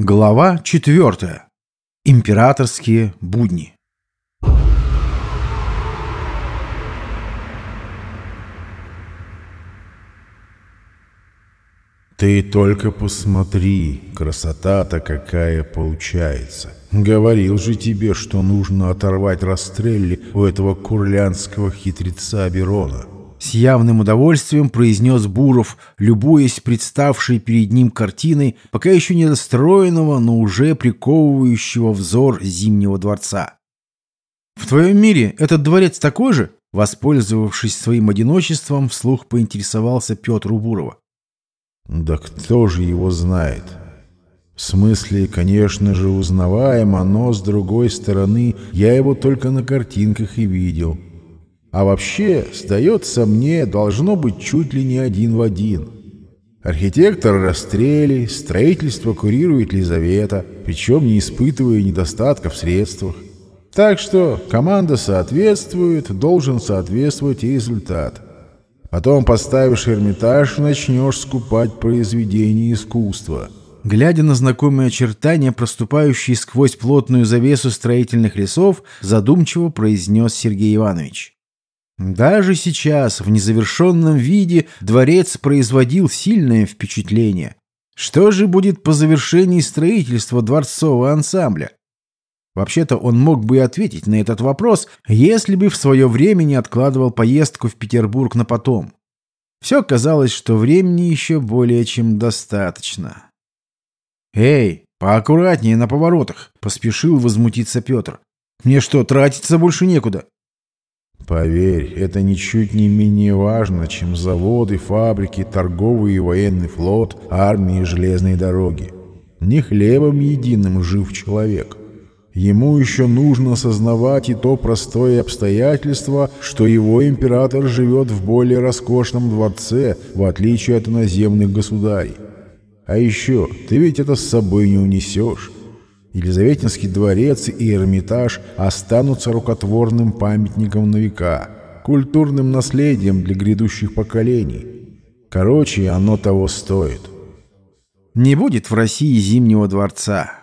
Глава 4. Императорские будни. Ты только посмотри, красота-то какая получается. Говорил же тебе, что нужно оторвать Растрелли у этого курлянского хитреца Берона. С явным удовольствием произнес Буров, любуясь представшей перед ним картиной, пока еще не достроенного, но уже приковывающего взор Зимнего дворца. «В твоем мире этот дворец такой же?» Воспользовавшись своим одиночеством, вслух поинтересовался Петр у Бурова. Да кто же его знает? В смысле, конечно же, узнаваемо, но, с другой стороны, я его только на картинках и видел. А вообще, сдается мне, должно быть чуть ли не один в один. Архитектор расстрели, строительство курирует Лизавета, причем не испытывая недостатков в средствах. Так что команда соответствует, должен соответствовать и результат. Потом поставишь Эрмитаж, начнешь скупать произведения искусства. Глядя на знакомые очертания, проступающие сквозь плотную завесу строительных лесов, задумчиво произнес Сергей Иванович. Даже сейчас, в незавершенном виде, дворец производил сильное впечатление. Что же будет по завершении строительства дворцового ансамбля? Вообще-то он мог бы и ответить на этот вопрос, если бы в свое время не откладывал поездку в Петербург на потом. Все казалось, что времени еще более чем достаточно. «Эй, поаккуратнее на поворотах!» — поспешил возмутиться Петр. «Мне что, тратиться больше некуда?» Поверь, это ничуть не менее важно, чем заводы, фабрики, торговый и военный флот, армии и железные дороги. Не хлебом единым жив человек. Ему еще нужно осознавать и то простое обстоятельство, что его император живет в более роскошном дворце, в отличие от иноземных государей. А еще, ты ведь это с собой не унесешь. Елизаветинский дворец и Эрмитаж останутся рукотворным памятником на века, культурным наследием для грядущих поколений. Короче, оно того стоит. Не будет в России Зимнего дворца.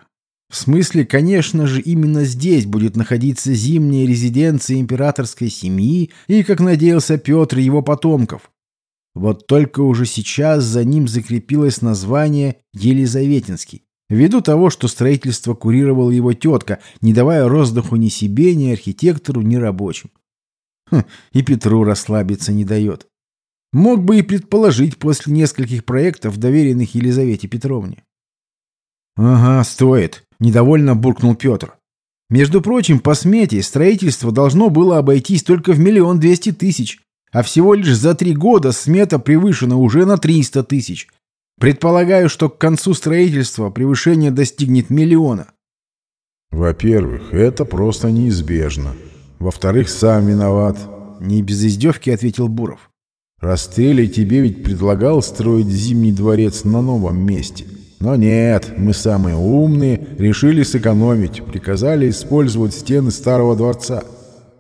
В смысле, конечно же, именно здесь будет находиться зимняя резиденция императорской семьи и, как надеялся Петр, его потомков. Вот только уже сейчас за ним закрепилось название Елизаветинский. Ввиду того, что строительство курировала его тетка, не давая роздуху ни себе, ни архитектору, ни рабочим. Хм, и Петру расслабиться не дает. Мог бы и предположить после нескольких проектов, доверенных Елизавете Петровне. «Ага, стоит», — недовольно буркнул Петр. «Между прочим, по смете строительство должно было обойтись только в миллион двести тысяч, а всего лишь за три года смета превышена уже на триста тысяч. Предполагаю, что к концу строительства превышение достигнет миллиона. Во-первых, это просто неизбежно. Во-вторых, сам виноват. Не без издевки ответил Буров. Растрелли тебе ведь предлагал строить зимний дворец на новом месте. Но нет, мы самые умные, решили сэкономить, приказали использовать стены старого дворца.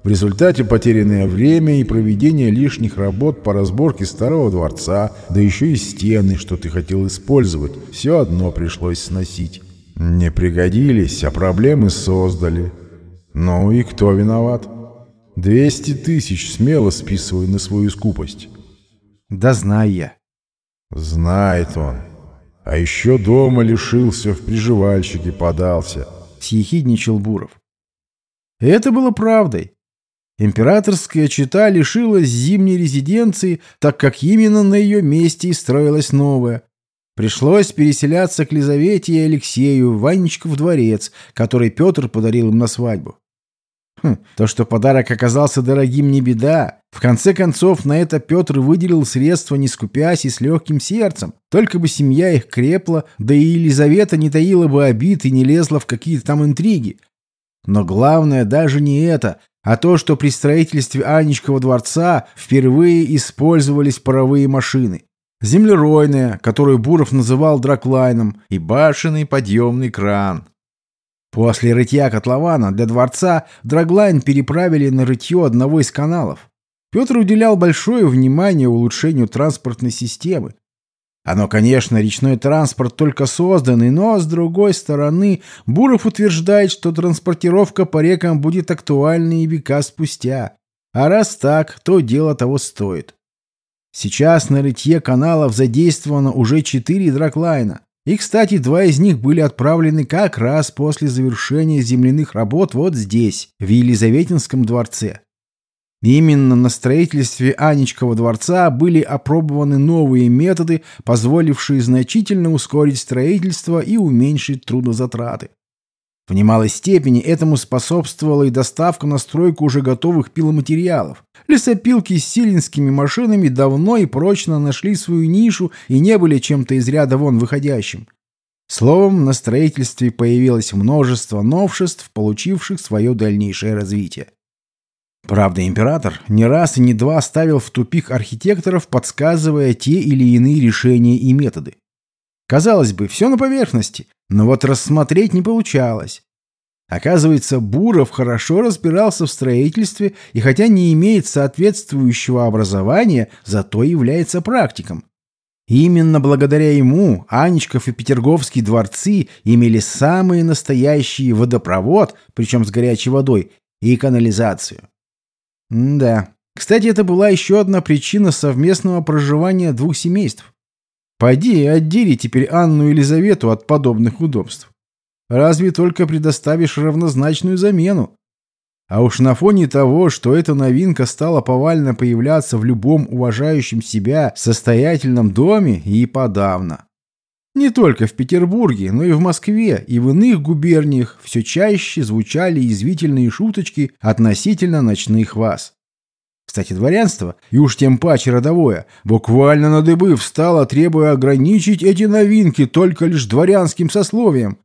В результате потерянное время и проведение лишних работ по разборке старого дворца, да еще и стены, что ты хотел использовать, все одно пришлось сносить. Не пригодились, а проблемы создали. Ну и кто виноват? Двести тысяч смело списывай на свою скупость. Да знаю я. Знает он. А еще дома лишился, в приживальщике подался. Съехидничал Буров. Это было правдой. Императорская чета лишилась зимней резиденции, так как именно на ее месте и строилась новая. Пришлось переселяться к Лизавете и Алексею Ванечку дворец, который Петр подарил им на свадьбу. Хм, то, что подарок оказался дорогим, не беда. В конце концов, на это Петр выделил средства, не скупясь и с легким сердцем. Только бы семья их крепла, да и Елизавета не таила бы обид и не лезла в какие-то там интриги. Но главное даже не это, а то, что при строительстве Анечкова дворца впервые использовались паровые машины. Землеройная, которую Буров называл драклайном, и башенный подъемный кран. После рытья котлована для дворца драглайн переправили на рытье одного из каналов. Петр уделял большое внимание улучшению транспортной системы. Оно, конечно, речной транспорт только созданный, но, с другой стороны, Буров утверждает, что транспортировка по рекам будет актуальна и века спустя. А раз так, то дело того стоит. Сейчас на рытье каналов задействовано уже четыре драклайна. И, кстати, два из них были отправлены как раз после завершения земляных работ вот здесь, в Елизаветинском дворце. Именно на строительстве Анечкова дворца были опробованы новые методы, позволившие значительно ускорить строительство и уменьшить трудозатраты. В немалой степени этому способствовала и доставка на стройку уже готовых пиломатериалов. Лесопилки с силинскими машинами давно и прочно нашли свою нишу и не были чем-то из ряда вон выходящим. Словом, на строительстве появилось множество новшеств, получивших свое дальнейшее развитие. Правда, император не раз и не два ставил в тупик архитекторов, подсказывая те или иные решения и методы. Казалось бы, все на поверхности, но вот рассмотреть не получалось. Оказывается, Буров хорошо разбирался в строительстве и хотя не имеет соответствующего образования, зато является практиком. Именно благодаря ему Анечков и Петерговские дворцы имели самые настоящие водопровод, причем с горячей водой, и канализацию. Да. Кстати, это была еще одна причина совместного проживания двух семейств. Пойди и отдели теперь Анну и Елизавету от подобных удобств. Разве только предоставишь равнозначную замену. А уж на фоне того, что эта новинка стала повально появляться в любом уважающем себя состоятельном доме и подавно. Не только в Петербурге, но и в Москве и в иных губерниях все чаще звучали язвительные шуточки относительно ночных вас. Кстати, дворянство, и уж тем паче родовое, буквально на дыбы встало, требуя ограничить эти новинки только лишь дворянским сословием.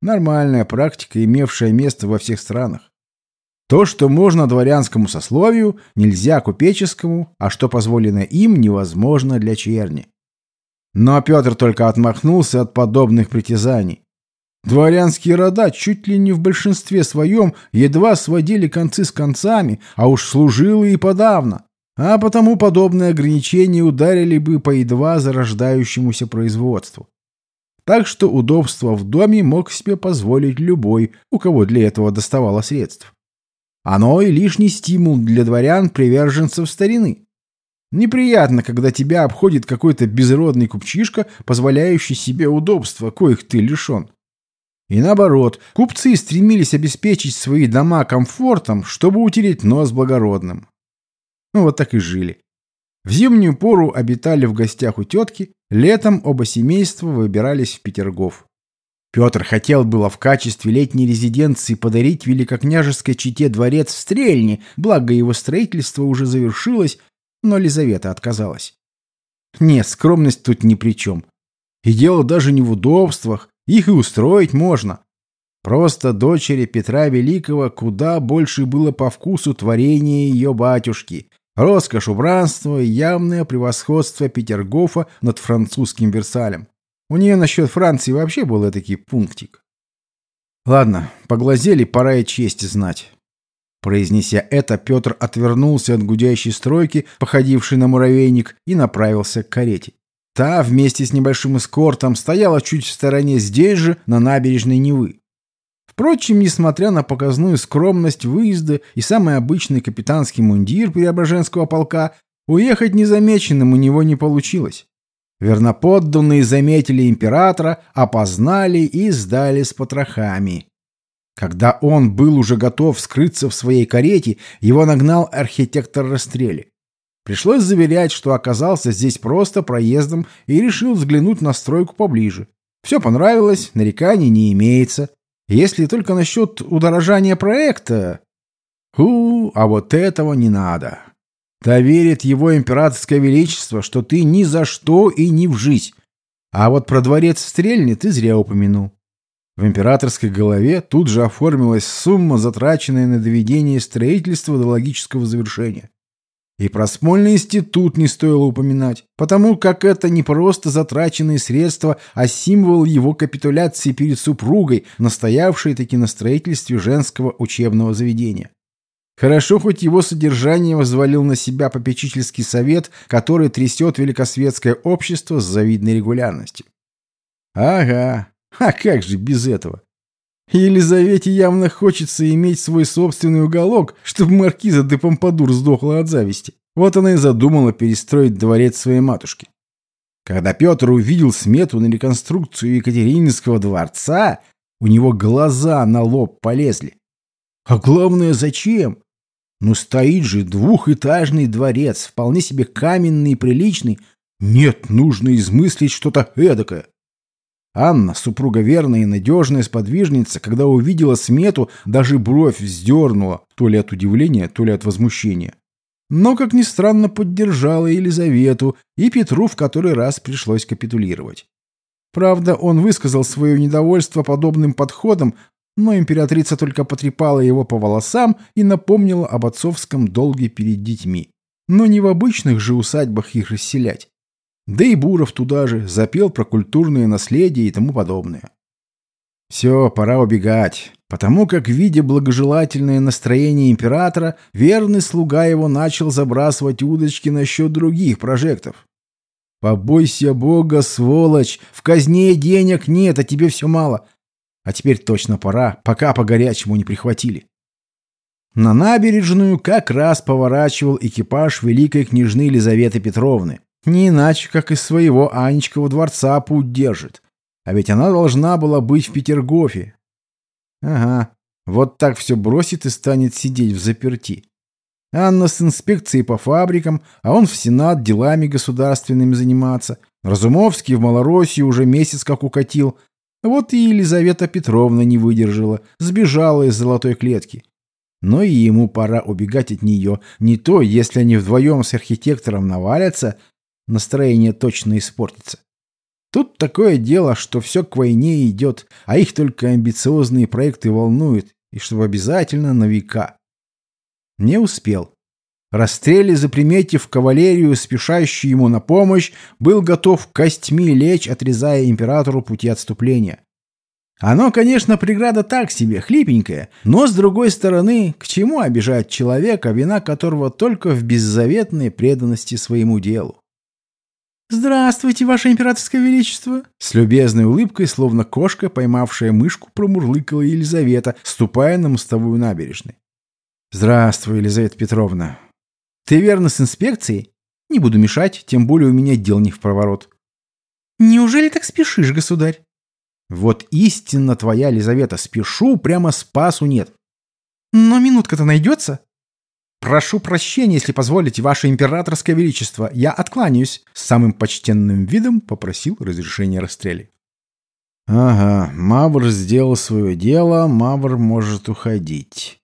Нормальная практика, имевшая место во всех странах. То, что можно дворянскому сословию, нельзя купеческому, а что позволено им, невозможно для черни. Но Петр только отмахнулся от подобных притязаний. Дворянские рода чуть ли не в большинстве своем едва сводили концы с концами, а уж служилые и подавно. А потому подобные ограничения ударили бы по едва зарождающемуся производству. Так что удобство в доме мог себе позволить любой, у кого для этого доставало средств. Оно и лишний стимул для дворян-приверженцев старины. Неприятно, когда тебя обходит какой-то безродный купчишка, позволяющий себе удобства, коих ты лишен. И наоборот, купцы стремились обеспечить свои дома комфортом, чтобы утереть нос благородным. Ну вот так и жили. В зимнюю пору обитали в гостях у тетки, летом оба семейства выбирались в Петергоф. Петр хотел было в качестве летней резиденции подарить великокняжеской чете дворец в Стрельне, благо его строительство уже завершилось, но Лизавета отказалась. Нет, скромность тут ни при чем. И дело даже не в удобствах, их и устроить можно. Просто дочери Петра Великого куда больше было по вкусу творения ее батюшки. Роскошь убранства и явное превосходство Петергофа над французским Версалем. У нее насчет Франции вообще был этакий пунктик. Ладно, поглазели, пора и честь знать. Произнеся это, Петр отвернулся от гудящей стройки, походившей на муравейник, и направился к карете. Та вместе с небольшим эскортом стояла чуть в стороне здесь же, на набережной Невы. Впрочем, несмотря на показную скромность выезда и самый обычный капитанский мундир Преображенского полка, уехать незамеченным у него не получилось. Верноподданные заметили императора, опознали и сдали с потрохами. Когда он был уже готов скрыться в своей карете, его нагнал архитектор Расстрели. Пришлось заверять, что оказался здесь просто проездом и решил взглянуть на стройку поближе. Все понравилось, нареканий не имеется. Если только насчет удорожания проекта... Ху, а вот этого не надо. Доверит его императорское величество, что ты ни за что и ни в жизнь. А вот про дворец в Стрельне ты зря упомянул. В императорской голове тут же оформилась сумма, затраченная на доведение строительства до логического завершения. И про Смольный институт не стоило упоминать, потому как это не просто затраченные средства, а символ его капитуляции перед супругой, настоявшей таки на строительстве женского учебного заведения. Хорошо, хоть его содержание взвалил на себя попечительский совет, который трясет великосветское общество с завидной регулярностью. Ага, а как же без этого? Елизавете явно хочется иметь свой собственный уголок, чтобы маркиза де Помпадур сдохла от зависти. Вот она и задумала перестроить дворец своей матушки. Когда Петр увидел смету на реконструкцию Екатерининского дворца, у него глаза на лоб полезли. А главное, зачем? Ну стоит же двухэтажный дворец, вполне себе каменный и приличный. Нет, нужно измыслить что-то эдакое. Анна, супруга верная и надежная сподвижница, когда увидела смету, даже бровь вздернула, то ли от удивления, то ли от возмущения. Но, как ни странно, поддержала Елизавету, и Петру в который раз пришлось капитулировать. Правда, он высказал свое недовольство подобным подходом, но императрица только потрепала его по волосам и напомнила об отцовском долге перед детьми. Но не в обычных же усадьбах их расселять. Да и Буров туда же запел про культурное наследие и тому подобное. Все, пора убегать, потому как, видя благожелательное настроение императора, верный слуга его начал забрасывать удочки насчет других прожектов. «Побойся Бога, сволочь! В казне денег нет, а тебе все мало. А теперь точно пора, пока по-горячему не прихватили». На набережную как раз поворачивал экипаж великой княжны Елизаветы Петровны. Не иначе, как из своего Анечкова дворца путь держит. А ведь она должна была быть в Петергофе. Ага, вот так все бросит и станет сидеть в заперти. Анна с инспекцией по фабрикам, а он в Сенат делами государственными заниматься. Разумовский в Малороссию уже месяц как укатил. Вот и Елизавета Петровна не выдержала, сбежала из золотой клетки. Но и ему пора убегать от нее. Не то, если они вдвоем с архитектором навалятся, настроение точно испортится. Тут такое дело, что все к войне идет, а их только амбициозные проекты волнуют, и чтобы обязательно на века. Не успел. Расстрели, заприметив кавалерию, спешащую ему на помощь, был готов костьми лечь, отрезая императору пути отступления. Оно, конечно, преграда так себе, хлипенькая, но, с другой стороны, к чему обижать человека, вина которого только в беззаветной преданности своему делу? «Здравствуйте, Ваше Императорское Величество!» С любезной улыбкой, словно кошка, поймавшая мышку, промурлыкала Елизавета, ступая на мостовую набережной. «Здравствуй, Елизавета Петровна. Ты верно с инспекцией? Не буду мешать, тем более у меня дел не в проворот». «Неужели так спешишь, государь?» «Вот истинно твоя, Елизавета, спешу, прямо спасу нет». «Но минутка-то найдется?» «Прошу прощения, если позволите, ваше императорское величество, я откланяюсь», с самым почтенным видом попросил разрешения расстреле. «Ага, Мавр сделал свое дело, Мавр может уходить».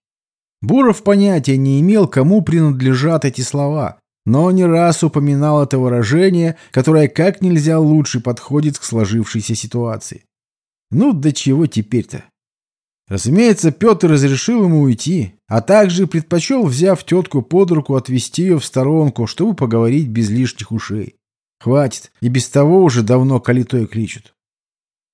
Буров понятия не имел, кому принадлежат эти слова, но не раз упоминал это выражение, которое как нельзя лучше подходит к сложившейся ситуации. Ну, до чего теперь-то? Разумеется, Петр разрешил ему уйти, а также предпочел, взяв тетку под руку, отвести ее в сторонку, чтобы поговорить без лишних ушей. Хватит, и без того уже давно калитой кличут.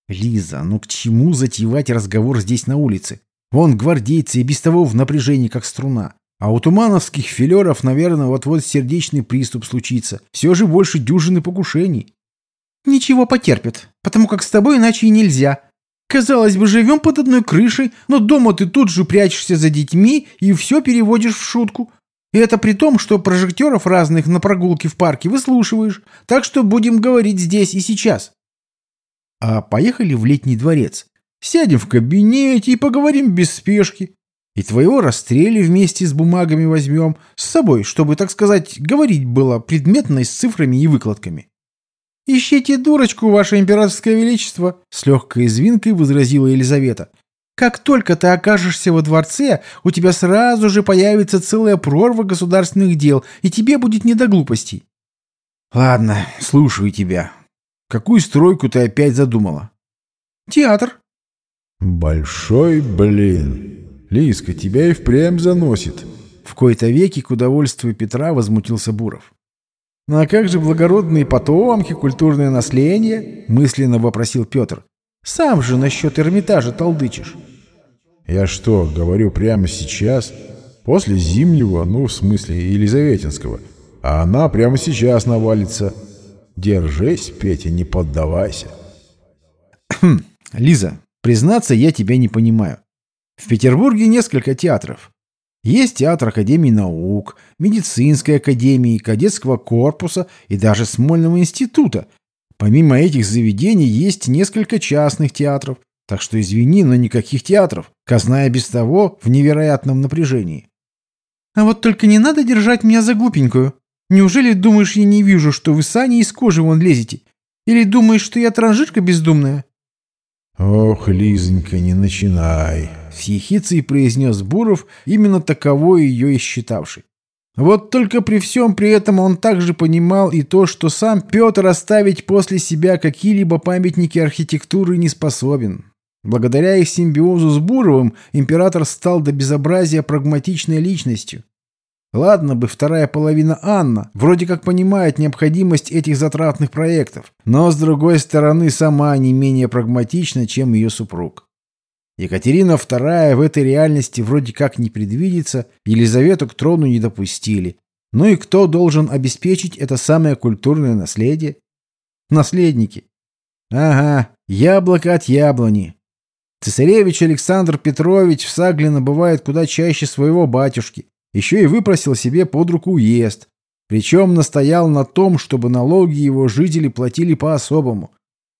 Лиза, ну к чему затевать разговор здесь на улице? Вон гвардейцы и без того в напряжении, как струна. А у тумановских филеров, наверное, вот-вот сердечный приступ случится. Все же больше дюжины покушений. Ничего потерпят, потому как с тобой иначе и нельзя, Казалось бы, живем под одной крышей, но дома ты тут же прячешься за детьми и все переводишь в шутку. И это при том, что прожекторов разных на прогулке в парке выслушиваешь. Так что будем говорить здесь и сейчас. А поехали в летний дворец. Сядем в кабинете и поговорим без спешки. И твоего расстрели вместе с бумагами возьмем с собой, чтобы, так сказать, говорить было предметно с цифрами и выкладками. «Ищите дурочку, ваше императорское величество!» — с легкой извинкой возразила Елизавета. «Как только ты окажешься во дворце, у тебя сразу же появится целая прорва государственных дел, и тебе будет не до глупостей». «Ладно, слушаю тебя. Какую стройку ты опять задумала?» «Театр». «Большой блин. Лиска, тебя и впрямь заносит». В кои-то веки к удовольствию Петра возмутился Буров. «Ну а как же благородные потомки, культурное наследие?» — мысленно вопросил Петр. «Сам же насчет Эрмитажа толдычишь». «Я что, говорю прямо сейчас? После Зимнего, ну, в смысле, Елизаветинского. А она прямо сейчас навалится. Держись, Петя, не поддавайся. Лиза, признаться, я тебя не понимаю. В Петербурге несколько театров. Есть театр Академии наук, медицинской академии, кадетского корпуса и даже Смольного института. Помимо этих заведений есть несколько частных театров. Так что извини, но никаких театров. Казна и без того в невероятном напряжении. А вот только не надо держать меня за глупенькую. Неужели думаешь, я не вижу, что вы сани из кожи вон лезете? Или думаешь, что я транжирка бездумная? Ох, Лизонька, не начинай. С ехицей произнес Буров, именно таковой ее и считавший. Вот только при всем при этом он также понимал и то, что сам Петр оставить после себя какие-либо памятники архитектуры не способен. Благодаря их симбиозу с Буровым император стал до безобразия прагматичной личностью. Ладно бы вторая половина Анна, вроде как понимает необходимость этих затратных проектов, но с другой стороны сама не менее прагматична, чем ее супруг. Екатерина II в этой реальности вроде как не предвидится, Елизавету к трону не допустили. Ну и кто должен обеспечить это самое культурное наследие? Наследники. Ага, яблоко от яблони. Цесаревич Александр Петрович в Саглино бывает куда чаще своего батюшки. Еще и выпросил себе под руку уезд. Причем настоял на том, чтобы налоги его жители платили по-особому.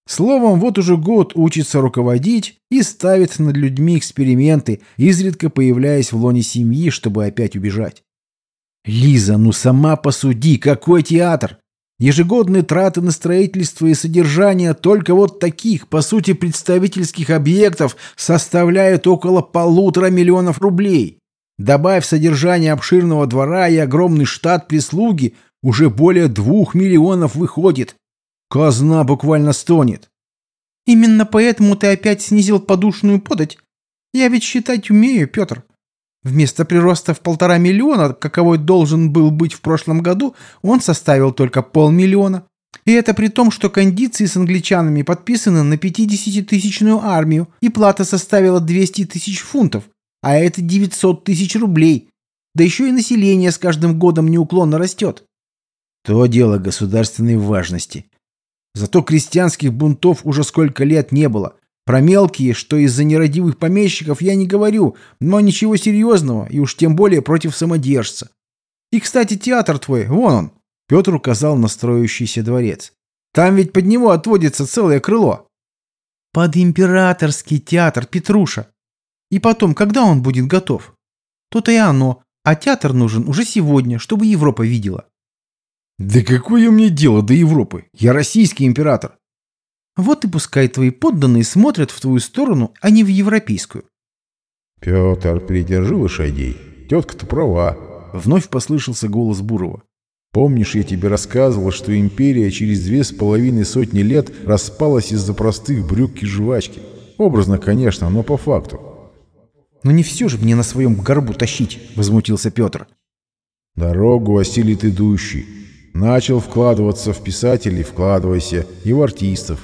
Словом, вот уже год учится руководить и ставит над людьми эксперименты, изредка появляясь в лоне семьи, чтобы опять убежать. Лиза, ну сама посуди, какой театр! Ежегодные траты на строительство и содержание только вот таких, по сути, представительских объектов составляют около полутора миллионов рублей. Добавь содержание обширного двора и огромный штат прислуги, уже более двух миллионов выходит. Казна буквально стонет. Именно поэтому ты опять снизил подушную подать. Я ведь считать умею, Петр. Вместо прироста в полтора миллиона, каковой должен был быть в прошлом году, он составил только полмиллиона. И это при том, что кондиции с англичанами подписаны на 50-тысячную армию, и плата составила 200 тысяч фунтов, а это 900 тысяч рублей. Да еще и население с каждым годом неуклонно растет. То дело государственной важности. Зато крестьянских бунтов уже сколько лет не было. Про мелкие, что из-за нерадивых помещиков, я не говорю, но ничего серьезного, и уж тем более против самодержца. И, кстати, театр твой, вон он. Петр указал на строящийся дворец. Там ведь под него отводится целое крыло. Под императорский театр, Петруша. И потом, когда он будет готов? То-то и оно. А театр нужен уже сегодня, чтобы Европа видела. Да какое мне дело до Европы? Я российский император. Вот и пускай твои подданные смотрят в твою сторону, а не в европейскую. Петр, придержи лошадей. Тетка-то права. Вновь послышался голос Бурова. Помнишь, я тебе рассказывал, что империя через две с половиной сотни лет распалась из-за простых брюк и жвачки? Образно, конечно, но по факту. Но не все же мне на своем горбу тащить, возмутился Петр. Дорогу осилит идущий. Начал вкладываться в писателей, вкладывайся, и в артистов.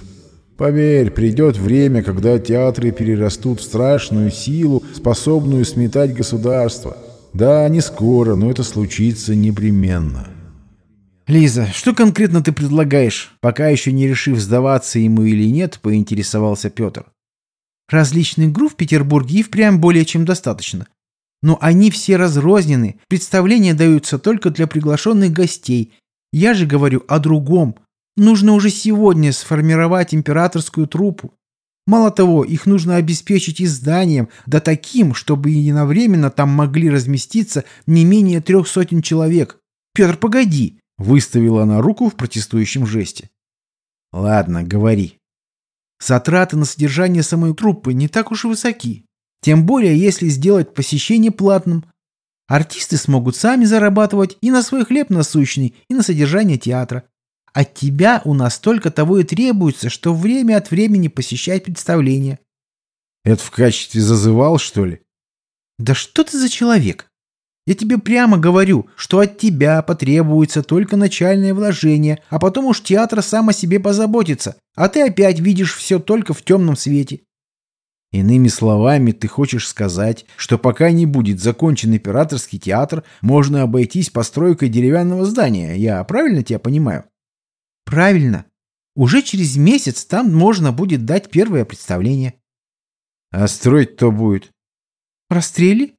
Поверь, придет время, когда театры перерастут в страшную силу, способную сметать государство. Да, не скоро, но это случится непременно. «Лиза, что конкретно ты предлагаешь?» Пока еще не решив, сдаваться ему или нет, поинтересовался Петр. «Различных групп в Петербурге и впрямь более чем достаточно. Но они все разрознены, представления даются только для приглашенных гостей, я же говорю о другом. Нужно уже сегодня сформировать императорскую труппу. Мало того, их нужно обеспечить изданием, да таким, чтобы единовременно там могли разместиться не менее трех сотен человек. Петр, погоди!» Выставила она руку в протестующем жесте. «Ладно, говори». Затраты на содержание самой труппы не так уж и высоки. Тем более, если сделать посещение платным, Артисты смогут сами зарабатывать и на свой хлеб насущный, и на содержание театра. От тебя у нас только того и требуется, что время от времени посещать представления. Это в качестве зазывал, что ли? Да что ты за человек? Я тебе прямо говорю, что от тебя потребуется только начальное вложение, а потом уж театр сам о себе позаботится, а ты опять видишь все только в темном свете. Иными словами, ты хочешь сказать, что пока не будет закончен императорский театр, можно обойтись постройкой деревянного здания. Я правильно тебя понимаю? Правильно. Уже через месяц там можно будет дать первое представление. А строить кто будет? Расстрели?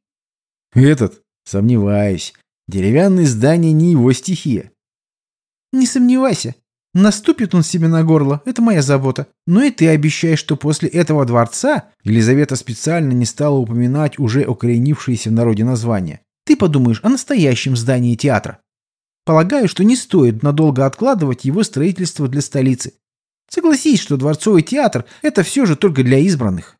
Этот? Сомневаюсь. Деревянные здания не его стихия. Не сомневайся. Наступит он себе на горло, это моя забота. Но и ты обещаешь, что после этого дворца Елизавета специально не стала упоминать уже укоренившееся в народе название. Ты подумаешь о настоящем здании театра. Полагаю, что не стоит надолго откладывать его строительство для столицы. Согласись, что дворцовый театр – это все же только для избранных.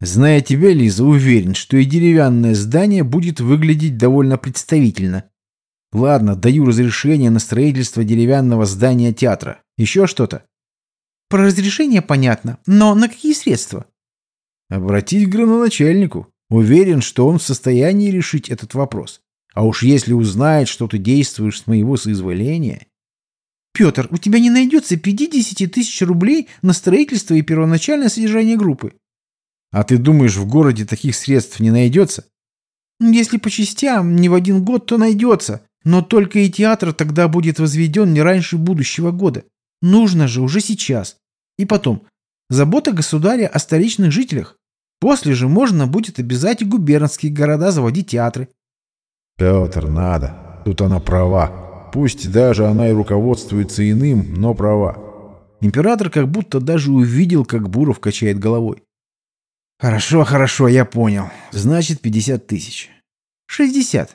Зная тебя, Лиза, уверен, что и деревянное здание будет выглядеть довольно представительно. Ладно, даю разрешение на строительство деревянного здания театра. Еще что-то? Про разрешение понятно, но на какие средства? Обратить к градоначальнику. Уверен, что он в состоянии решить этот вопрос. А уж если узнает, что ты действуешь с моего соизволения... Петр, у тебя не найдется 50 тысяч рублей на строительство и первоначальное содержание группы. А ты думаешь, в городе таких средств не найдется? Если по частям, не в один год, то найдется. Но только и театр тогда будет возведен не раньше будущего года. Нужно же уже сейчас. И потом, забота государя о столичных жителях. После же можно будет обязать и губернские города заводить театры. Петр, надо. Тут она права. Пусть даже она и руководствуется иным, но права. Император как будто даже увидел, как Буров качает головой. Хорошо, хорошо, я понял. Значит, 50 тысяч. 60.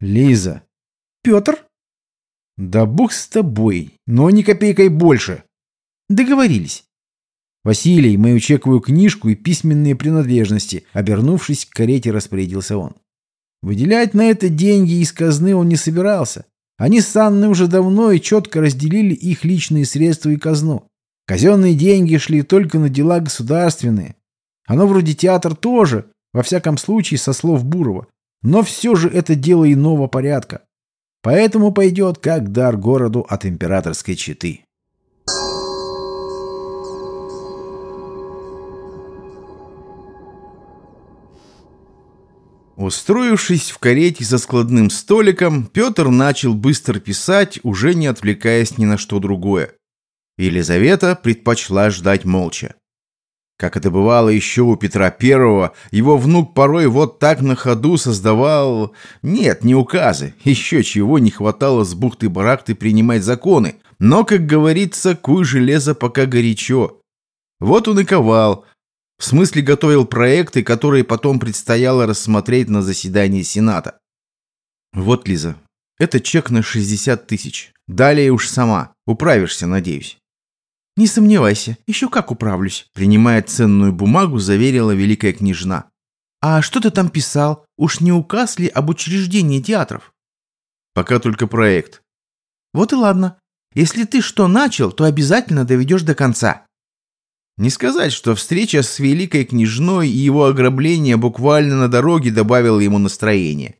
Лиза, Петр? Да бог с тобой, но ни копейкой больше. Договорились. Василий, мою чековую книжку и письменные принадлежности, обернувшись к карете, распорядился он. Выделять на это деньги из казны он не собирался. Они с Анной уже давно и четко разделили их личные средства и казну. Казенные деньги шли только на дела государственные. Оно вроде театр тоже, во всяком случае, со слов Бурова. Но все же это дело иного порядка. Поэтому пойдет как дар городу от императорской четы. Устроившись в карете со складным столиком, Петр начал быстро писать, уже не отвлекаясь ни на что другое. Елизавета предпочла ждать молча. Как это бывало еще у Петра Первого, его внук порой вот так на ходу создавал... Нет, не указы. Еще чего не хватало с бухты-барахты принимать законы. Но, как говорится, куй железо пока горячо. Вот он и ковал. В смысле готовил проекты, которые потом предстояло рассмотреть на заседании Сената. Вот, Лиза, это чек на 60 тысяч. Далее уж сама. Управишься, надеюсь. «Не сомневайся, еще как управлюсь», — принимая ценную бумагу, заверила великая княжна. «А что ты там писал? Уж не указ ли об учреждении театров?» «Пока только проект». «Вот и ладно. Если ты что начал, то обязательно доведешь до конца». Не сказать, что встреча с великой княжной и его ограбление буквально на дороге добавило ему настроение.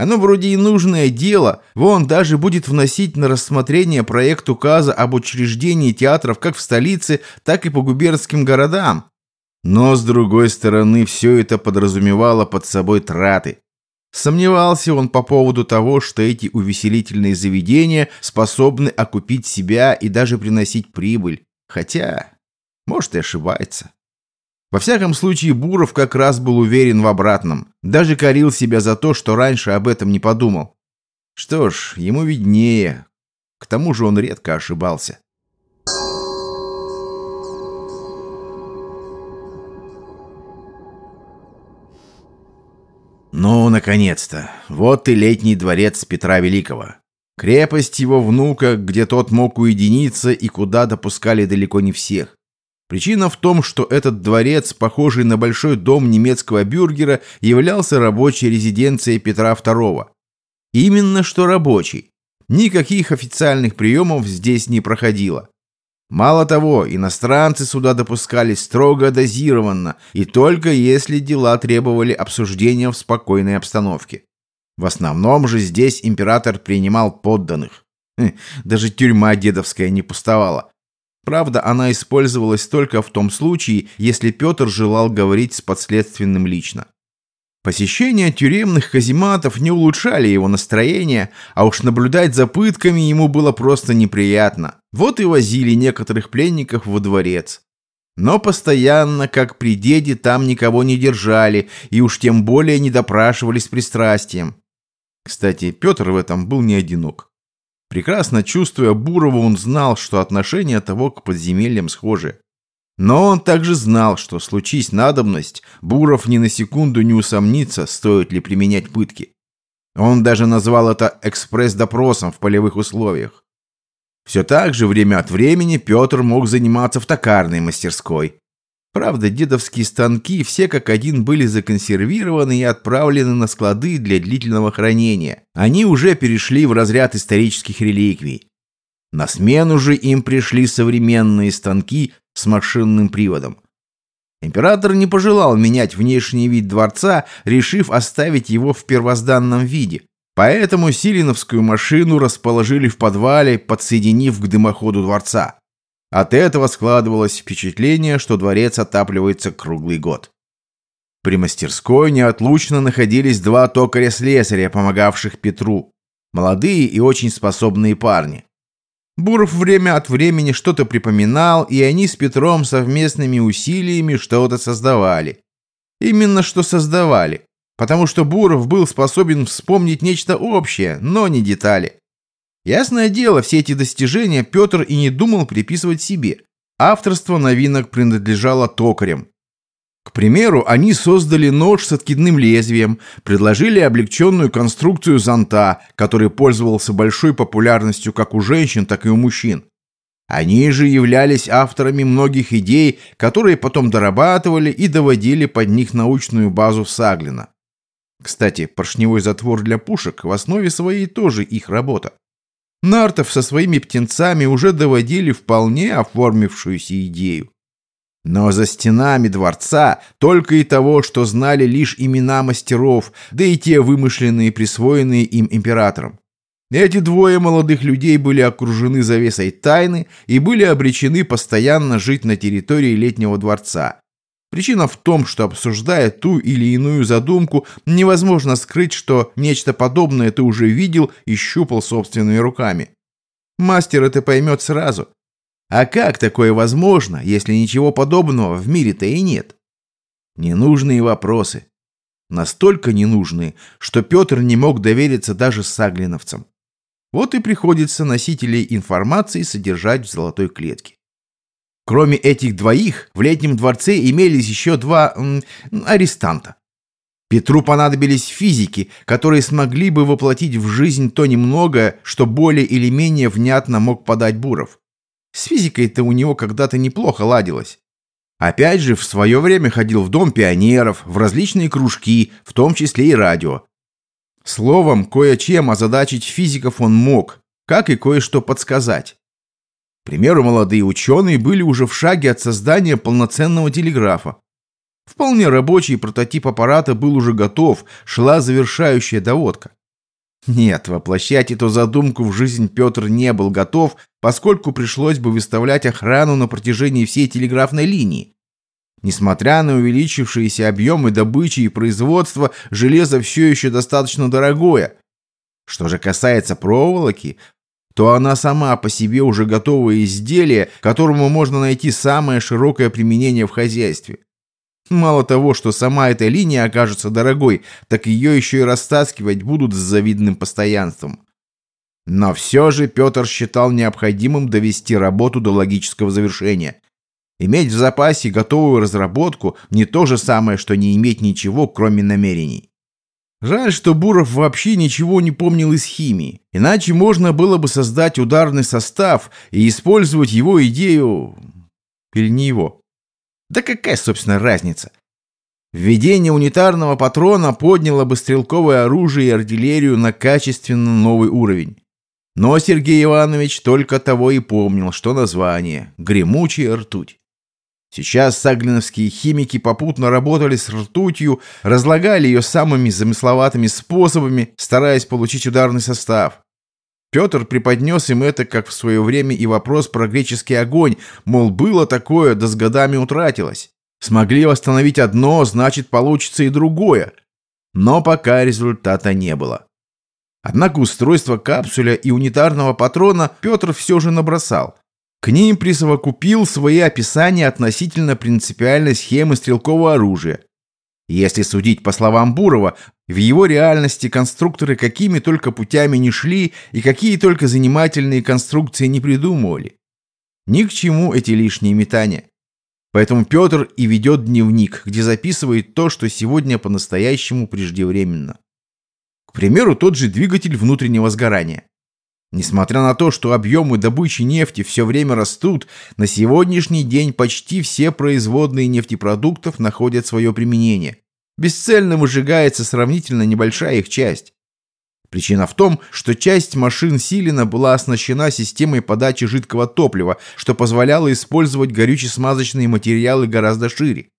Оно вроде и нужное дело, вон даже будет вносить на рассмотрение проект указа об учреждении театров как в столице, так и по губернским городам. Но, с другой стороны, все это подразумевало под собой траты. Сомневался он по поводу того, что эти увеселительные заведения способны окупить себя и даже приносить прибыль. Хотя, может и ошибается. Во всяком случае, Буров как раз был уверен в обратном. Даже корил себя за то, что раньше об этом не подумал. Что ж, ему виднее. К тому же он редко ошибался. Ну, наконец-то. Вот и летний дворец Петра Великого. Крепость его внука, где тот мог уединиться и куда допускали далеко не всех. Причина в том, что этот дворец, похожий на большой дом немецкого бюргера, являлся рабочей резиденцией Петра II. Именно что рабочий. Никаких официальных приемов здесь не проходило. Мало того, иностранцы сюда допускались строго дозированно, и только если дела требовали обсуждения в спокойной обстановке. В основном же здесь император принимал подданных. Хм, даже тюрьма дедовская не пустовала. Правда, она использовалась только в том случае, если Петр желал говорить с подследственным лично. Посещения тюремных казематов не улучшали его настроение, а уж наблюдать за пытками ему было просто неприятно. Вот и возили некоторых пленников во дворец. Но постоянно, как при деде, там никого не держали и уж тем более не допрашивали с пристрастием. Кстати, Петр в этом был не одинок. Прекрасно чувствуя Бурова, он знал, что отношение того к подземельям схожи. Но он также знал, что, случись надобность, Буров ни на секунду не усомнится, стоит ли применять пытки. Он даже назвал это экспресс-допросом в полевых условиях. Все так же время от времени Петр мог заниматься в токарной мастерской. Правда, дедовские станки все как один были законсервированы и отправлены на склады для длительного хранения. Они уже перешли в разряд исторических реликвий. На смену же им пришли современные станки с машинным приводом. Император не пожелал менять внешний вид дворца, решив оставить его в первозданном виде. Поэтому Силиновскую машину расположили в подвале, подсоединив к дымоходу дворца. От этого складывалось впечатление, что дворец отапливается круглый год. При мастерской неотлучно находились два токаря-слесаря, помогавших Петру. Молодые и очень способные парни. Буров время от времени что-то припоминал, и они с Петром совместными усилиями что-то создавали. Именно что создавали, потому что Буров был способен вспомнить нечто общее, но не детали. Ясное дело, все эти достижения Петр и не думал приписывать себе. Авторство новинок принадлежало токарям. К примеру, они создали нож с откидным лезвием, предложили облегченную конструкцию зонта, который пользовался большой популярностью как у женщин, так и у мужчин. Они же являлись авторами многих идей, которые потом дорабатывали и доводили под них научную базу Саглина. Кстати, поршневой затвор для пушек в основе своей тоже их работа. Нартов со своими птенцами уже доводили вполне оформившуюся идею. Но за стенами дворца только и того, что знали лишь имена мастеров, да и те вымышленные, присвоенные им императором. Эти двое молодых людей были окружены завесой тайны и были обречены постоянно жить на территории летнего дворца. Причина в том, что обсуждая ту или иную задумку, невозможно скрыть, что нечто подобное ты уже видел и щупал собственными руками. Мастер это поймет сразу – а как такое возможно, если ничего подобного в мире-то и нет? Ненужные вопросы. Настолько ненужные, что Петр не мог довериться даже саглиновцам. Вот и приходится носителей информации содержать в золотой клетке. Кроме этих двоих, в летнем дворце имелись еще два арестанта. Петру понадобились физики, которые смогли бы воплотить в жизнь то немногое, что более или менее внятно мог подать Буров. С физикой-то у него когда-то неплохо ладилось. Опять же, в свое время ходил в Дом пионеров, в различные кружки, в том числе и радио. Словом, кое-чем озадачить физиков он мог, как и кое-что подсказать. К примеру, молодые ученые были уже в шаге от создания полноценного телеграфа. Вполне рабочий прототип аппарата был уже готов, шла завершающая доводка. Нет, воплощать эту задумку в жизнь Петр не был готов, поскольку пришлось бы выставлять охрану на протяжении всей телеграфной линии. Несмотря на увеличившиеся объемы добычи и производства, железо все еще достаточно дорогое. Что же касается проволоки, то она сама по себе уже готовое изделие, которому можно найти самое широкое применение в хозяйстве. Мало того, что сама эта линия окажется дорогой, так ее еще и растаскивать будут с завидным постоянством. Но все же Петр считал необходимым довести работу до логического завершения. Иметь в запасе готовую разработку не то же самое, что не иметь ничего, кроме намерений. Жаль, что Буров вообще ничего не помнил из химии. Иначе можно было бы создать ударный состав и использовать его идею... Или не его. Да какая, собственно, разница? Введение унитарного патрона подняло бы стрелковое оружие и артиллерию на качественно новый уровень. Но Сергей Иванович только того и помнил, что название – гремучая ртуть. Сейчас саглиновские химики попутно работали с ртутью, разлагали ее самыми замысловатыми способами, стараясь получить ударный состав. Петр преподнес им это, как в свое время и вопрос про греческий огонь, мол, было такое, да с годами утратилось. Смогли восстановить одно, значит, получится и другое. Но пока результата не было. Однако устройство капсуля и унитарного патрона Петр все же набросал. К ним присовокупил свои описания относительно принципиальной схемы стрелкового оружия. Если судить по словам Бурова, в его реальности конструкторы какими только путями не шли и какие только занимательные конструкции не придумывали. Ни к чему эти лишние метания. Поэтому Петр и ведет дневник, где записывает то, что сегодня по-настоящему преждевременно. К примеру, тот же двигатель внутреннего сгорания. Несмотря на то, что объемы добычи нефти все время растут, на сегодняшний день почти все производные нефтепродуктов находят свое применение. Бесцельно выжигается сравнительно небольшая их часть. Причина в том, что часть машин Силина была оснащена системой подачи жидкого топлива, что позволяло использовать горюче-смазочные материалы гораздо шире.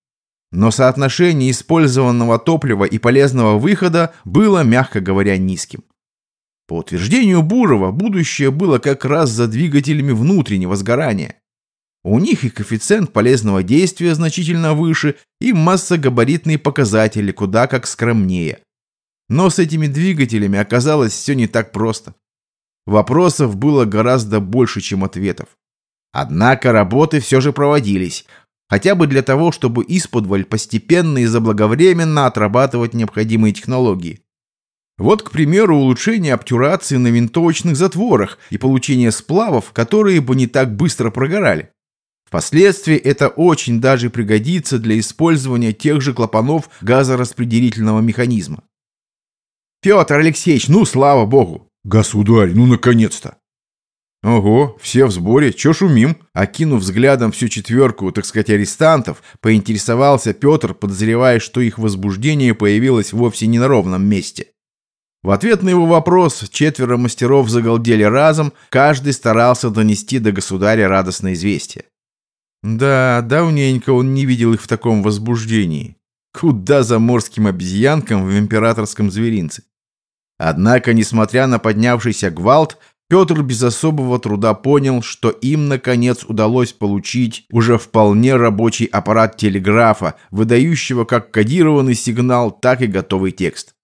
Но соотношение использованного топлива и полезного выхода было, мягко говоря, низким. По утверждению Бурова, будущее было как раз за двигателями внутреннего сгорания. У них и коэффициент полезного действия значительно выше, и массогабаритные показатели куда как скромнее. Но с этими двигателями оказалось все не так просто. Вопросов было гораздо больше, чем ответов. Однако работы все же проводились, хотя бы для того, чтобы исподволь постепенно и заблаговременно отрабатывать необходимые технологии. Вот, к примеру, улучшение обтюрации на винтовочных затворах и получение сплавов, которые бы не так быстро прогорали. Впоследствии это очень даже пригодится для использования тех же клапанов газораспределительного механизма. Петр Алексеевич, ну слава богу! Государь, ну наконец-то! Ого, все в сборе, чё шумим? Окинув взглядом всю четверку, так сказать, арестантов, поинтересовался Петр, подозревая, что их возбуждение появилось вовсе не на ровном месте. В ответ на его вопрос четверо мастеров загалдели разом, каждый старался донести до государя радостное известие. Да, давненько он не видел их в таком возбуждении. Куда за морским обезьянкам в императорском зверинце? Однако, несмотря на поднявшийся гвалт, Петр без особого труда понял, что им, наконец, удалось получить уже вполне рабочий аппарат телеграфа, выдающего как кодированный сигнал, так и готовый текст.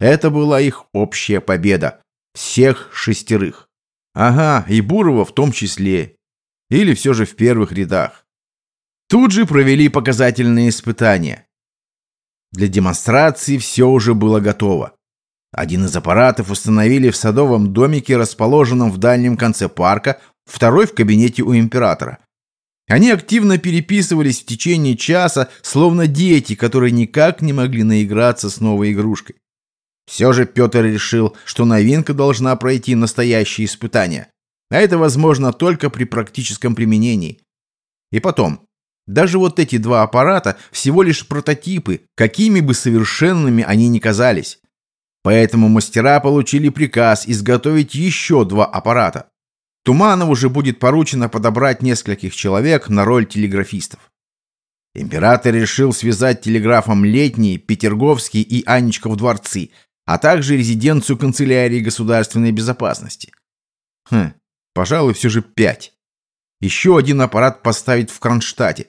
Это была их общая победа. Всех шестерых. Ага, и Бурова в том числе. Или все же в первых рядах. Тут же провели показательные испытания. Для демонстрации все уже было готово. Один из аппаратов установили в садовом домике, расположенном в дальнем конце парка, второй в кабинете у императора. Они активно переписывались в течение часа, словно дети, которые никак не могли наиграться с новой игрушкой. Все же Петр решил, что новинка должна пройти настоящие испытания. А это возможно только при практическом применении. И потом, даже вот эти два аппарата всего лишь прототипы, какими бы совершенными они ни казались. Поэтому мастера получили приказ изготовить еще два аппарата. Туманову же будет поручено подобрать нескольких человек на роль телеграфистов. Император решил связать телеграфом Летний, Петерговский и Анечков дворцы – а также резиденцию канцелярии государственной безопасности. Хм, пожалуй, все же пять. Еще один аппарат поставить в Кронштадте.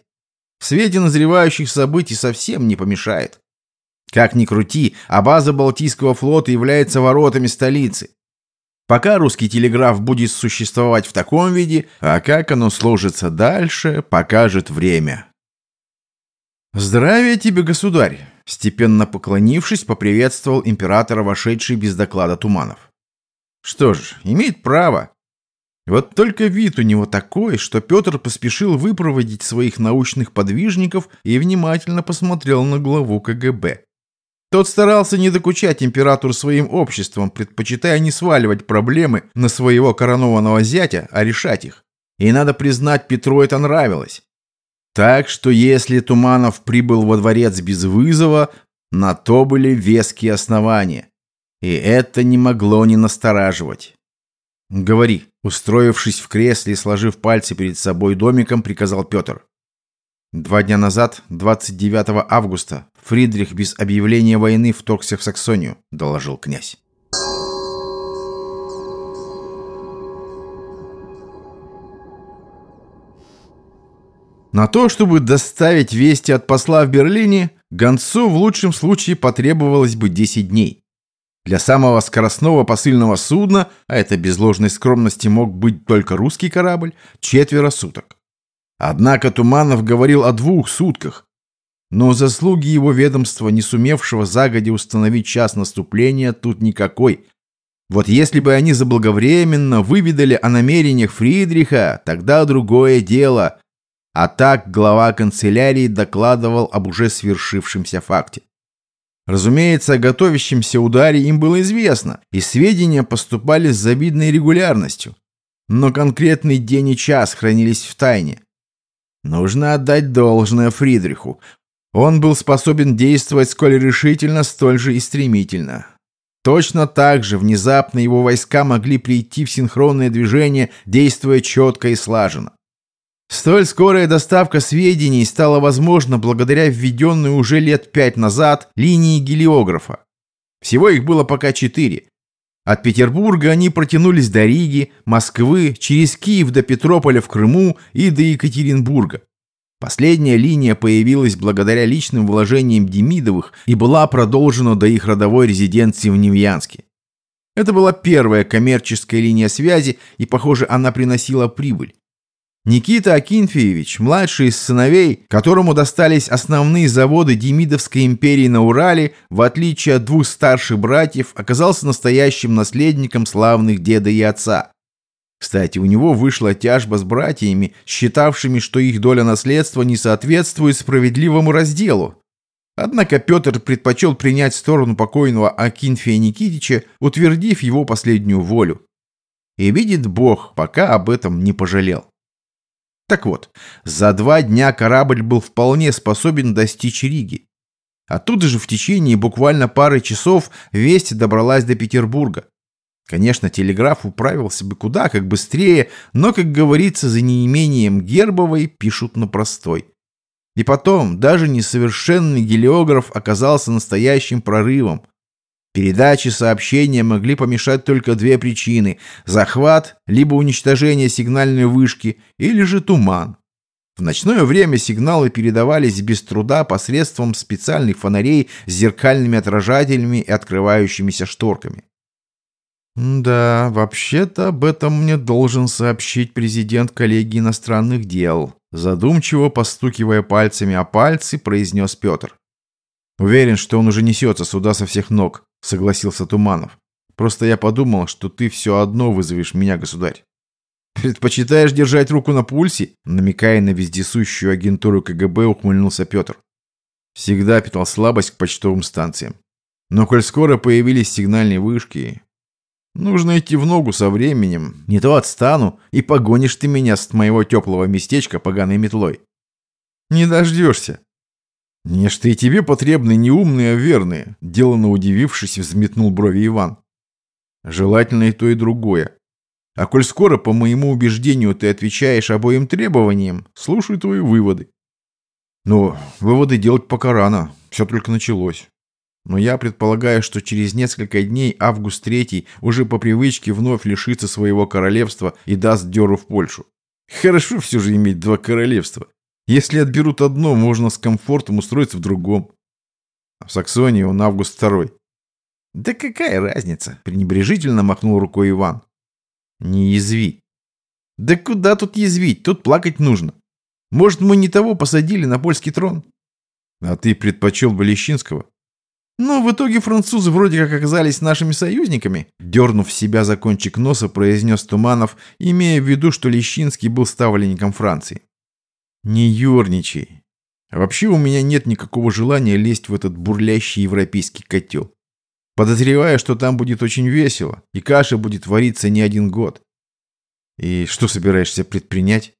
В свете назревающих событий совсем не помешает. Как ни крути, а база Балтийского флота является воротами столицы. Пока русский телеграф будет существовать в таком виде, а как оно сложится дальше, покажет время. «Здравия тебе, государь!» Степенно поклонившись, поприветствовал императора, вошедший без доклада Туманов. Что ж, имеет право. Вот только вид у него такой, что Петр поспешил выпроводить своих научных подвижников и внимательно посмотрел на главу КГБ. Тот старался не докучать императору своим обществом, предпочитая не сваливать проблемы на своего коронованного зятя, а решать их. И надо признать, Петру это нравилось. Так что если Туманов прибыл во дворец без вызова, на то были веские основания. И это не могло не настораживать. «Говори», устроившись в кресле и сложив пальцы перед собой домиком, приказал Петр. Два дня назад, 29 августа, Фридрих без объявления войны вторгся в Саксонию, доложил князь. На то, чтобы доставить вести от посла в Берлине, гонцу в лучшем случае потребовалось бы 10 дней. Для самого скоростного посыльного судна, а это без ложной скромности мог быть только русский корабль, четверо суток. Однако Туманов говорил о двух сутках. Но заслуги его ведомства, не сумевшего загоди установить час наступления, тут никакой. Вот если бы они заблаговременно выведали о намерениях Фридриха, тогда другое дело. А так глава канцелярии докладывал об уже свершившемся факте. Разумеется, о готовящемся ударе им было известно, и сведения поступали с завидной регулярностью. Но конкретный день и час хранились в тайне. Нужно отдать должное Фридриху. Он был способен действовать сколь решительно, столь же и стремительно. Точно так же внезапно его войска могли прийти в синхронное движение, действуя четко и слаженно. Столь скорая доставка сведений стала возможна благодаря введенной уже лет пять назад линии гелиографа. Всего их было пока четыре. От Петербурга они протянулись до Риги, Москвы, через Киев до Петрополя в Крыму и до Екатеринбурга. Последняя линия появилась благодаря личным вложениям Демидовых и была продолжена до их родовой резиденции в Невьянске. Это была первая коммерческая линия связи, и, похоже, она приносила прибыль. Никита Акинфеевич, младший из сыновей, которому достались основные заводы Демидовской империи на Урале, в отличие от двух старших братьев, оказался настоящим наследником славных деда и отца. Кстати, у него вышла тяжба с братьями, считавшими, что их доля наследства не соответствует справедливому разделу. Однако Петр предпочел принять сторону покойного Акинфея Никитича, утвердив его последнюю волю. И видит Бог, пока об этом не пожалел. Так вот, за два дня корабль был вполне способен достичь Риги. Оттуда же в течение буквально пары часов весть добралась до Петербурга. Конечно, телеграф управился бы куда как быстрее, но, как говорится, за неимением Гербовой пишут на простой. И потом, даже несовершенный гелиограф оказался настоящим прорывом. Передаче сообщения могли помешать только две причины – захват, либо уничтожение сигнальной вышки, или же туман. В ночное время сигналы передавались без труда посредством специальных фонарей с зеркальными отражателями и открывающимися шторками. «Да, вообще-то об этом мне должен сообщить президент коллегии иностранных дел», задумчиво постукивая пальцами о пальцы, произнес Петр. «Уверен, что он уже несется сюда со всех ног согласился Туманов. Просто я подумал, что ты все одно вызовешь меня, государь. Предпочитаешь держать руку на пульсе? Намекая на вездесущую агентуру КГБ, ухмыльнулся Петр. Всегда питал слабость к почтовым станциям. Но коль скоро появились сигнальные вышки, нужно идти в ногу со временем. Не то отстану, и погонишь ты меня с моего теплого местечка поганой метлой. Не дождешься. «Не что и тебе потребны не умные, а верные», — деланно удивившись, взметнул брови Иван. «Желательно и то, и другое. А коль скоро, по моему убеждению, ты отвечаешь обоим требованиям, слушай твои выводы». «Ну, выводы делать пока рано, все только началось. Но я предполагаю, что через несколько дней Август Третий уже по привычке вновь лишится своего королевства и даст дёру в Польшу. Хорошо все же иметь два королевства. Если отберут одно, можно с комфортом устроиться в другом. А в Саксонии он Август второй. Да какая разница? Пренебрежительно махнул рукой Иван. Не язви. Да куда тут язвить? Тут плакать нужно. Может, мы не того посадили на польский трон? А ты предпочел бы Лещинского? Ну, в итоге французы вроде как оказались нашими союзниками. Дернув себя за кончик носа, произнес Туманов, имея в виду, что Лещинский был ставленником Франции. Не юрничай. вообще у меня нет никакого желания лезть в этот бурлящий европейский котел. Подозреваю, что там будет очень весело, и каша будет вариться не один год. И что собираешься предпринять?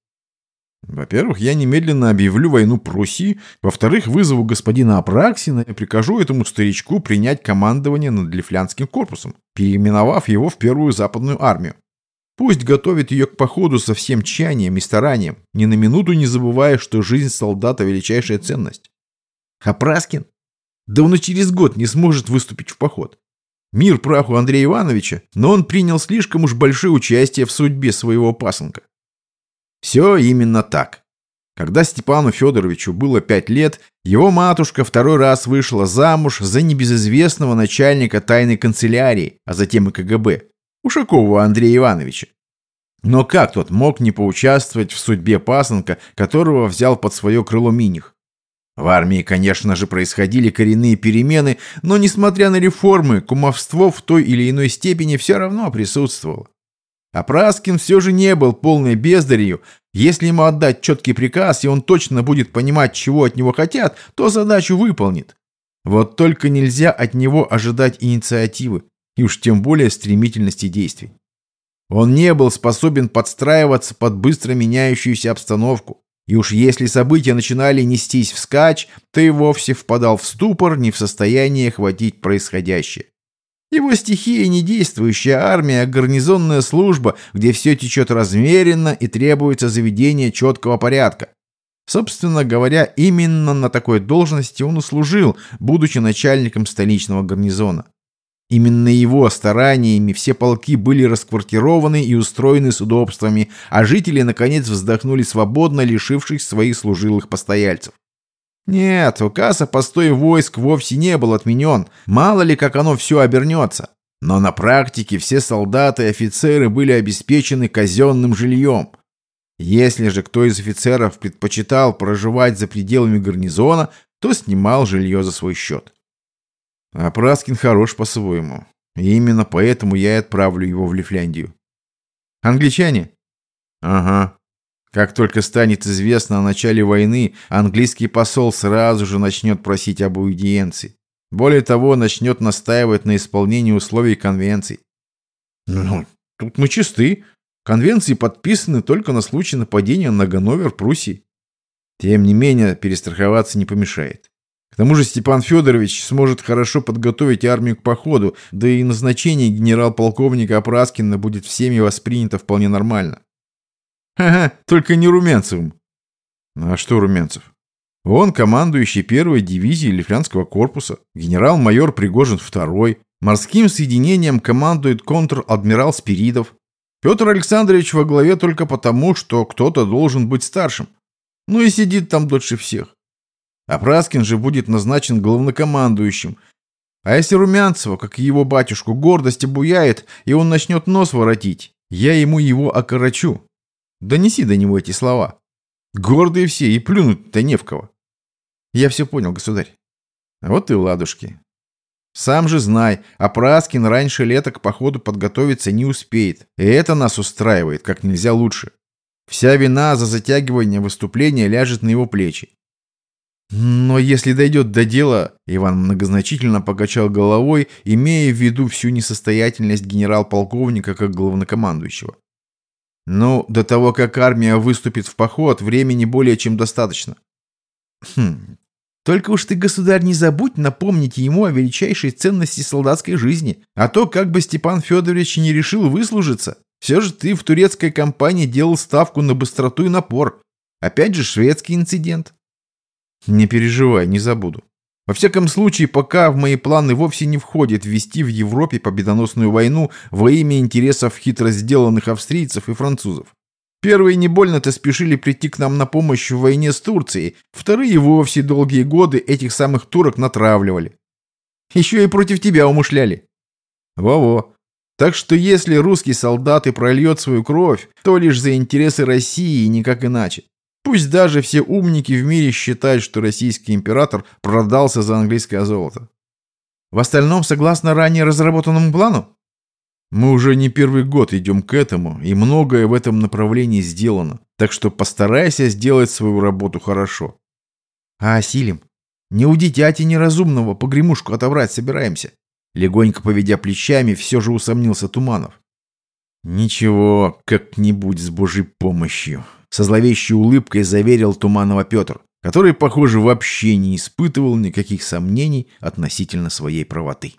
Во-первых, я немедленно объявлю войну Пруссии. Во-вторых, вызову господина Апраксина и прикажу этому старичку принять командование над Лифлянским корпусом, переименовав его в первую западную армию. Пусть готовит ее к походу со всем чаянием и старанием, ни на минуту не забывая, что жизнь солдата – величайшая ценность. А? Да он и через год не сможет выступить в поход. Мир праху Андрея Ивановича, но он принял слишком уж большое участие в судьбе своего пасынка. Все именно так. Когда Степану Федоровичу было пять лет, его матушка второй раз вышла замуж за небезызвестного начальника тайной канцелярии, а затем и КГБ, Ушакова Андрея Ивановича. Но как тот мог не поучаствовать в судьбе пасынка, которого взял под свое крыло Миних? В армии, конечно же, происходили коренные перемены, но, несмотря на реформы, кумовство в той или иной степени все равно присутствовало. А Праскин все же не был полной бездарью. Если ему отдать четкий приказ, и он точно будет понимать, чего от него хотят, то задачу выполнит. Вот только нельзя от него ожидать инициативы, и уж тем более стремительности действий. Он не был способен подстраиваться под быстро меняющуюся обстановку. И уж если события начинали нестись вскачь, то и вовсе впадал в ступор, не в состоянии охватить происходящее. Его стихия не действующая армия, а гарнизонная служба, где все течет размеренно и требуется заведение четкого порядка. Собственно говоря, именно на такой должности он и служил, будучи начальником столичного гарнизона. Именно его стараниями все полки были расквартированы и устроены с удобствами, а жители, наконец, вздохнули свободно, лишившись своих служилых постояльцев. Нет, указ о постое войск вовсе не был отменен, мало ли как оно все обернется. Но на практике все солдаты и офицеры были обеспечены казенным жильем. Если же кто из офицеров предпочитал проживать за пределами гарнизона, то снимал жилье за свой счет. А Праскин хорош по-своему. И именно поэтому я и отправлю его в Лифляндию. Англичане? Ага. Как только станет известно о начале войны, английский посол сразу же начнет просить об аудиенции. Более того, начнет настаивать на исполнении условий конвенций. Ну, тут мы чисты. Конвенции подписаны только на случай нападения на Ганновер Пруссии. Тем не менее, перестраховаться не помешает. К тому же Степан Федорович сможет хорошо подготовить армию к походу, да и назначение генерал-полковника Апраскина будет всеми воспринято вполне нормально. Ага, только не Румянцевым. А что Румянцев? Он командующий первой дивизией Лифлянского корпуса, генерал-майор Пригожин второй, морским соединением командует контр-адмирал Спиридов. Петр Александрович во главе только потому, что кто-то должен быть старшим. Ну и сидит там дольше всех. А Праскин же будет назначен главнокомандующим. А если Румянцева, как и его батюшку, гордость обуяет, и он начнет нос воротить, я ему его окорочу. Донеси до него эти слова. Гордые все, и плюнуть-то не в кого. Я все понял, государь. Вот и ладушки. Сам же знай, а Праскин раньше лета к походу подготовиться не успеет. И это нас устраивает как нельзя лучше. Вся вина за затягивание выступления ляжет на его плечи. Но если дойдет до дела, Иван многозначительно покачал головой, имея в виду всю несостоятельность генерал-полковника как главнокомандующего. Ну, до того, как армия выступит в поход, времени более чем достаточно. Хм. Только уж ты, государь, не забудь напомнить ему о величайшей ценности солдатской жизни, а то как бы Степан Федорович не решил выслужиться. Все же ты в турецкой кампании делал ставку на быстроту и напор. Опять же шведский инцидент. Не переживай, не забуду. Во всяком случае, пока в мои планы вовсе не входит ввести в Европе победоносную войну во имя интересов хитро сделанных австрийцев и французов. Первые не больно-то спешили прийти к нам на помощь в войне с Турцией, вторые вовсе долгие годы этих самых турок натравливали. Еще и против тебя умышляли. Во-во. Так что если русский солдат и прольет свою кровь, то лишь за интересы России и никак иначе. Пусть даже все умники в мире считают, что российский император продался за английское золото. В остальном, согласно ранее разработанному плану? Мы уже не первый год идем к этому, и многое в этом направлении сделано. Так что постарайся сделать свою работу хорошо. А осилим? Не у дитяти неразумного погремушку отобрать собираемся. Легонько поведя плечами, все же усомнился Туманов. Ничего, как-нибудь с божьей помощью со зловещей улыбкой заверил Туманова Петр, который, похоже, вообще не испытывал никаких сомнений относительно своей правоты.